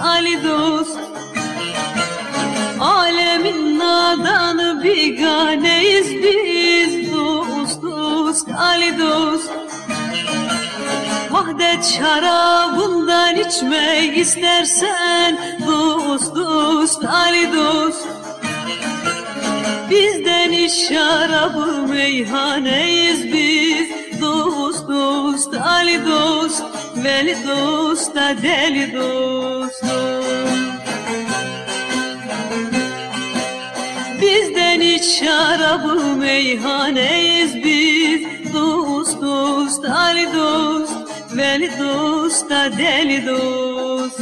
Ali dost. Alemin nadanı biganeyiz biz Dost dost. Ali dost. Vahdet şarabından içmek istersen Dost dost. Ali dost. Bizden iş şarabı meyhaneyiz biz Dost dost. Ali dost Veli dost da deli dost Bizden iç şarabı meyhaneyiz biz. Dost dost Ali dost. Veli dost da deli dost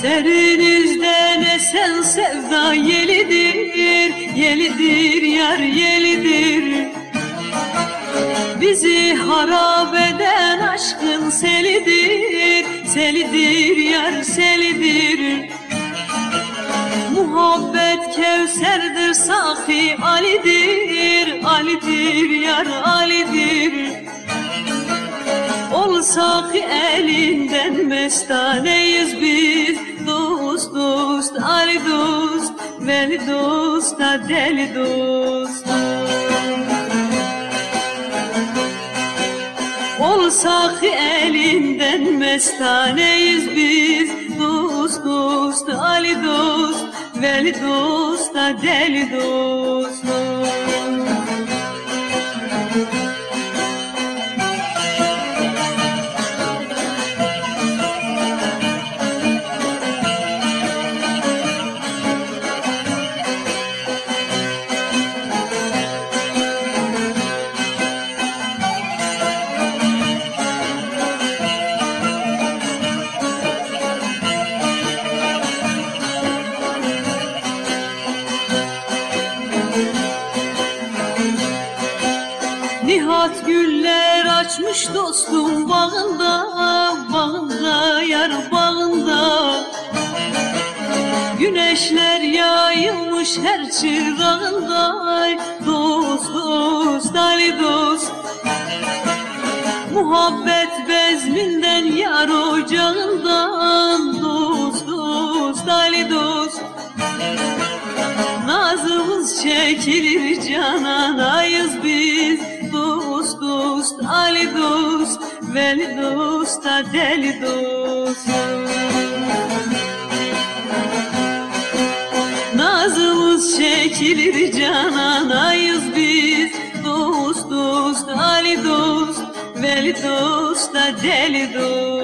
Serinizden esen sevda yelidir, yelidir yar yelidir. Bizi harap eden aşkın selidir, selidir yar selidir. Muhabbet kevserdir safi Ali'dir, Ali'dir yar Ali'dir Olsak elinden mestaneyiz biz. Dost dost Ali dost Veli dost da deli dost. Olsak elinden mestaneyiz biz. Dost dost Ali dost Veli dost da deli dost Nihat güller açmış dostum bağında Bağında yar bağında. Güneşler yayılmış her çırağında Dost dost Ali dost. Muhabbet bezminden yar ocağından Dost dost Ali dost. Nazımız çekilir cananayız biz Dost Ali dost Veli dost da deli dost. Nazımız çekilir cananayız biz. Dost dost Ali dost Veli dost da deli dost